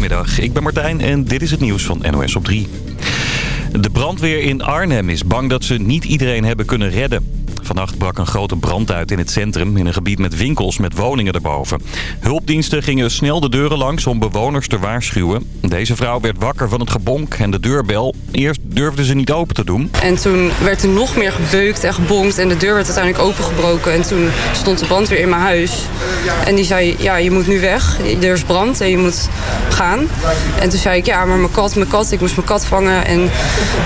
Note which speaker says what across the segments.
Speaker 1: Goedemiddag, ik ben Martijn en dit is het nieuws van NOS op 3. De brandweer in Arnhem is bang dat ze niet iedereen hebben kunnen redden. Vannacht brak een grote brand uit in het centrum in een gebied met winkels met woningen erboven. Hulpdiensten gingen snel de deuren langs om bewoners te waarschuwen. Deze vrouw werd wakker van het gebonk en de deurbel. Eerst durfde ze niet open te doen.
Speaker 2: En toen werd er nog meer gebeukt en gebonkt en de deur werd uiteindelijk opengebroken. En toen stond de brandweer in mijn huis. En die zei, ja, je moet nu weg. Er is brand en je moet gaan. En toen zei ik, ja, maar mijn kat, mijn kat. Ik moest mijn kat vangen. En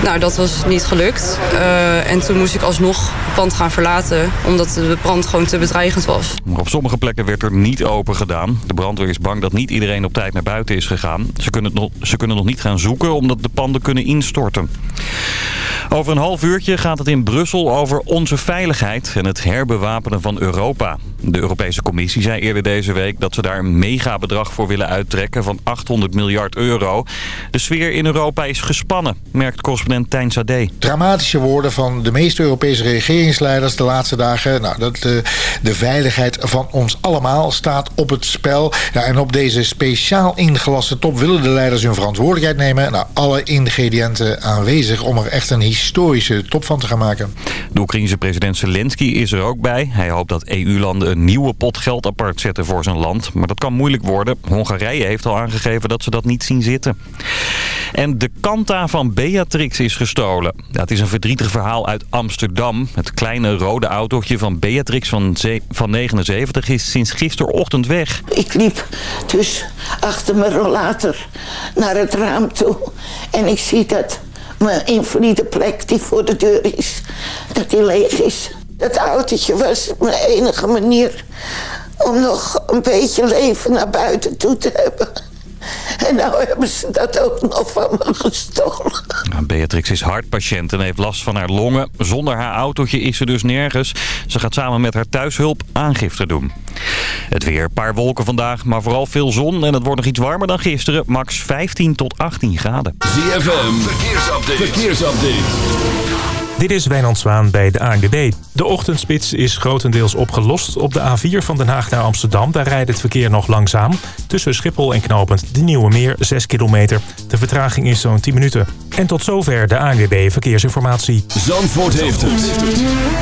Speaker 2: nou, dat was niet gelukt. Uh, en toen moest ik alsnog het pand gaan verlaten. Omdat de brand gewoon te bedreigend was.
Speaker 1: Maar op sommige plekken werd er niet open gedaan. De brandweer is bang dat niet iedereen op tijd naar buiten is gegaan. Ze kunnen, nog, ze kunnen nog niet gaan zoeken omdat de panden kunnen instorten. Over een half uurtje gaat het in Brussel over onze veiligheid en het herbewapenen van Europa. De Europese Commissie zei eerder deze week dat ze daar een megabedrag voor willen uittrekken van 800 miljard euro. De sfeer in Europa is gespannen, merkt correspondent Tijn Sade.
Speaker 3: Dramatische woorden van de meeste Europese regeringsleiders de laatste dagen. Nou, dat de, de veiligheid van ons allemaal staat op het spel. Ja, en op deze speciaal ingelaste top willen de leiders hun verantwoordelijkheid nemen. Nou, alle ingrediënten aanwezig om er echt een historische top van te gaan maken.
Speaker 1: De Oekraïense president Zelensky is er ook bij. Hij hoopt dat EU-landen een nieuwe pot geld apart zetten voor zijn land. Maar dat kan moeilijk worden. Hongarije heeft al aangegeven dat ze dat niet zien zitten. En de kanta van Beatrix is gestolen. Het is een verdrietig verhaal uit Amsterdam. Het kleine rode autootje van Beatrix van, van 79 is sinds gisterochtend weg.
Speaker 4: Ik liep dus achter mijn rollator naar het raam toe. En ik zie dat mijn invalide plek die voor de deur is, dat die leeg is. Dat autootje was mijn enige manier om nog een beetje leven naar buiten toe te hebben. En nou hebben ze dat ook nog van me gestolen.
Speaker 1: Beatrix is hartpatiënt en heeft last van haar longen. Zonder haar autootje is ze dus nergens. Ze gaat samen met haar thuishulp aangifte doen. Het weer, paar wolken vandaag, maar vooral veel zon. En het wordt nog iets warmer dan gisteren. Max 15 tot 18 graden.
Speaker 5: ZFM, verkeersupdate. verkeersupdate.
Speaker 6: Dit is Wijnand Zwaan bij de ANWB. De ochtendspits is grotendeels opgelost. Op de A4 van Den Haag naar Amsterdam, daar rijdt het verkeer nog langzaam. Tussen Schiphol en Knopend de Nieuwe Meer, 6 kilometer. De vertraging is zo'n 10 minuten. En tot zover de ANWB Verkeersinformatie.
Speaker 5: Zandvoort heeft het.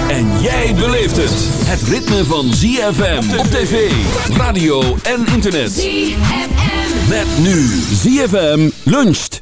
Speaker 5: En jij beleeft het. Het ritme van ZFM op tv, radio en internet. ZFM. Met nu ZFM luncht.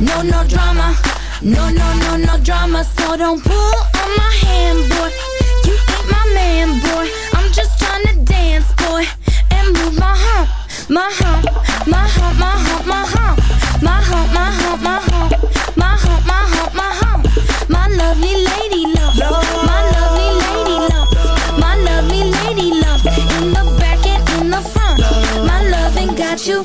Speaker 7: No, no drama.
Speaker 8: No, no, no, no drama. So don't pull on my hand, boy. You ain't my man, boy. I'm just trying to dance, boy. And move my hump, my hump, my hump, my hump, my hump. My hump, my hump, my hump. My hump, my hump, my hump. My lovely lady love. My lovely lady love. My lovely lady love. In the back and in the front. My loving got you.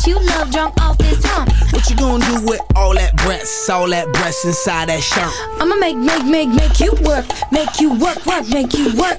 Speaker 8: get you love drunk off this hump.
Speaker 9: What you gonna do with all that breasts? All that breasts inside that shirt?
Speaker 8: I'ma make, make, make, make you work, make you work, work, make you work.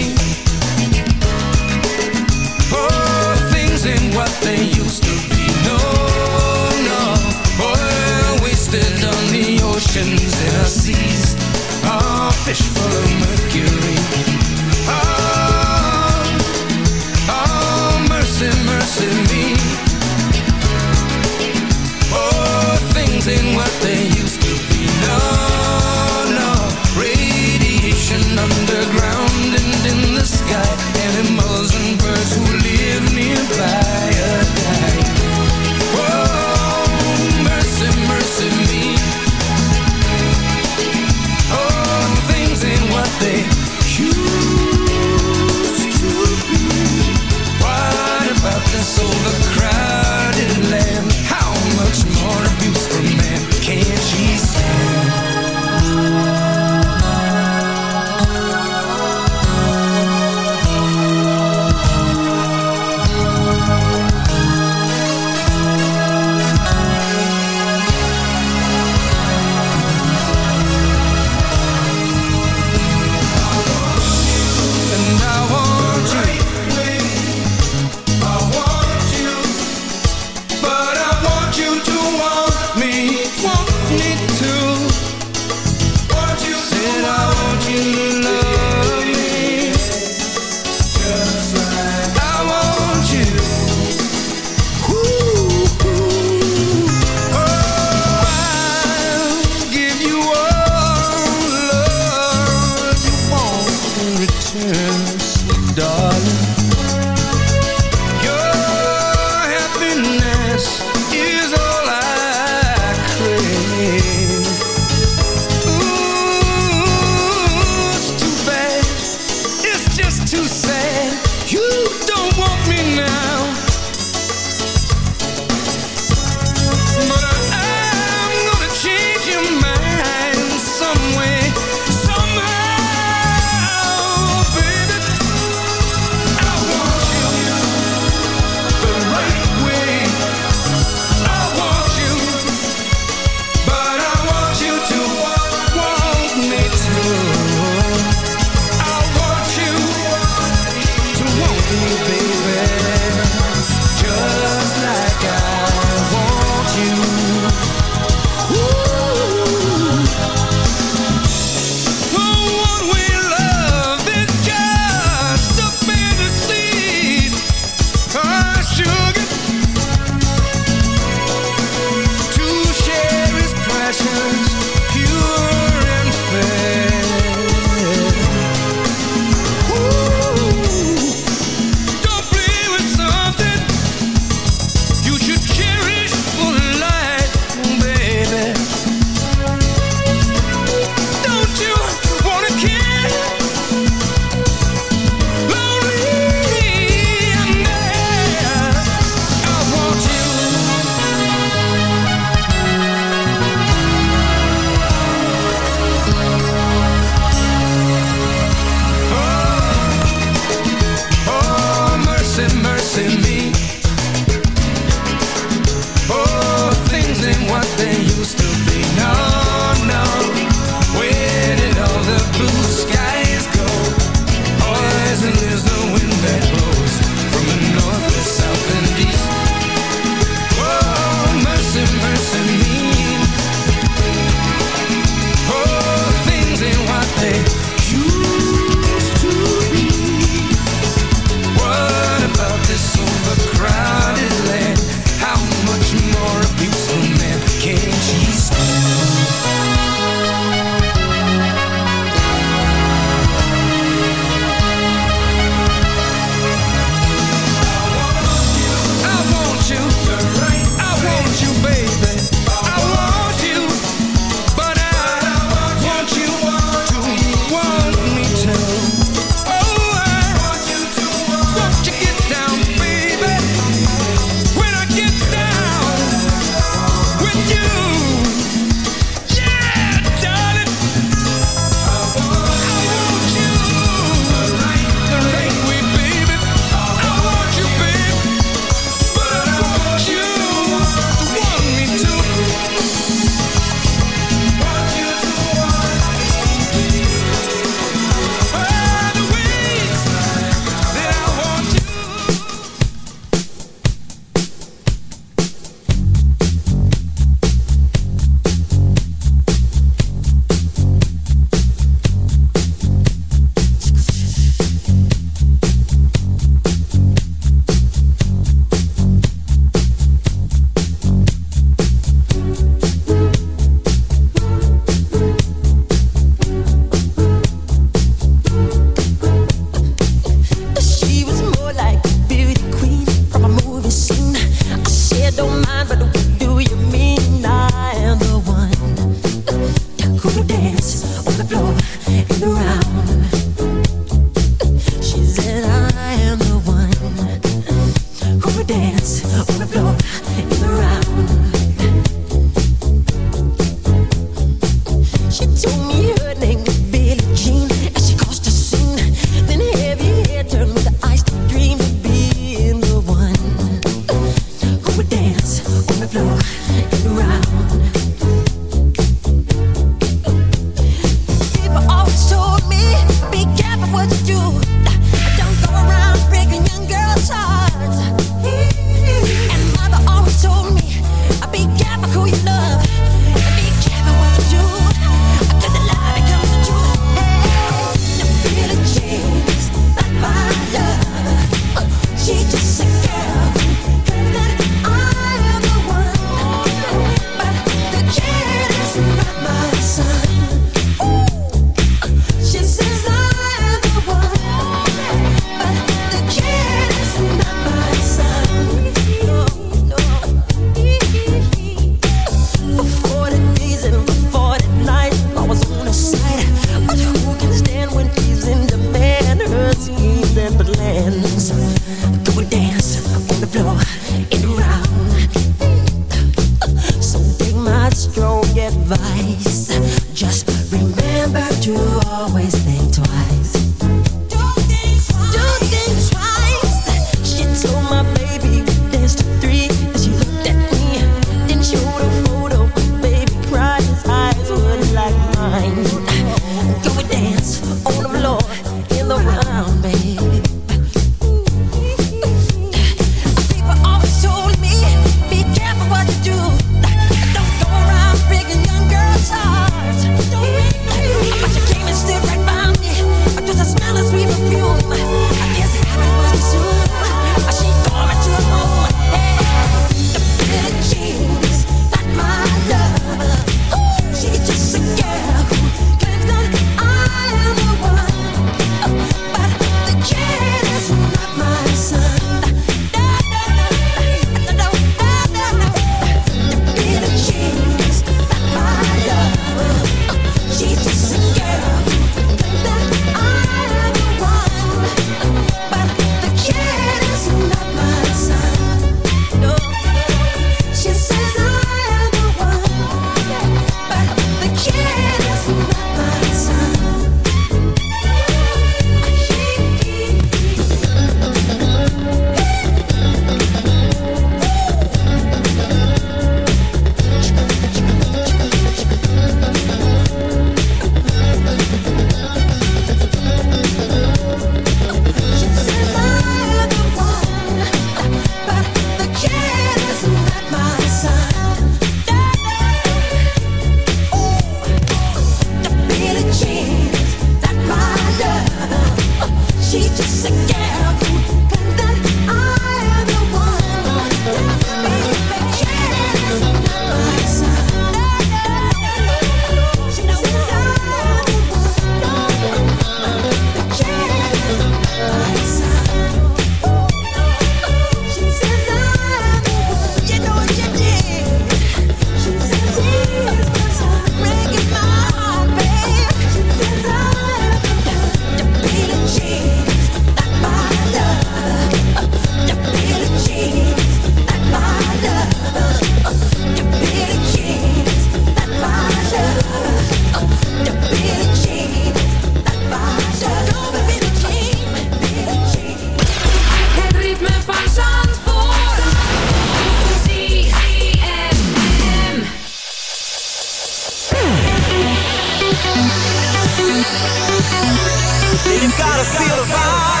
Speaker 10: You
Speaker 11: gotta feel the vibe.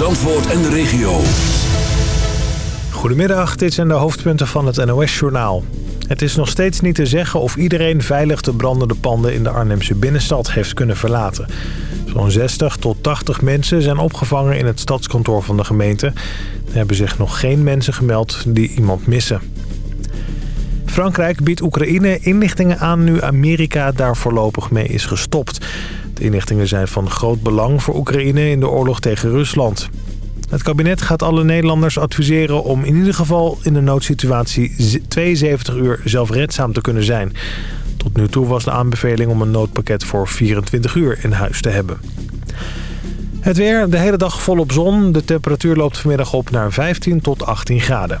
Speaker 5: Zandvoort en de regio.
Speaker 12: Goedemiddag, dit zijn de hoofdpunten van het NOS-journaal. Het is nog steeds niet te zeggen of iedereen veilig de brandende panden in de Arnhemse binnenstad heeft kunnen verlaten. Zo'n 60 tot 80 mensen zijn opgevangen in het stadskantoor van de gemeente. Er hebben zich nog geen mensen gemeld die iemand missen. Frankrijk biedt Oekraïne inlichtingen aan nu Amerika daar voorlopig mee is gestopt. De inlichtingen zijn van groot belang voor Oekraïne in de oorlog tegen Rusland. Het kabinet gaat alle Nederlanders adviseren om in ieder geval in de noodsituatie 72 uur zelfredzaam te kunnen zijn. Tot nu toe was de aanbeveling om een noodpakket voor 24 uur in huis te hebben. Het weer, de hele dag volop zon. De temperatuur loopt vanmiddag op naar 15 tot 18 graden.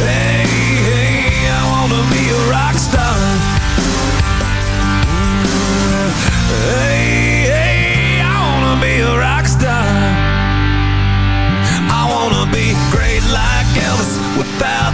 Speaker 13: hey, hey, I wanna be a rock star. Mm, hey, hey, I wanna be a rock star. I wanna be great like Elvis without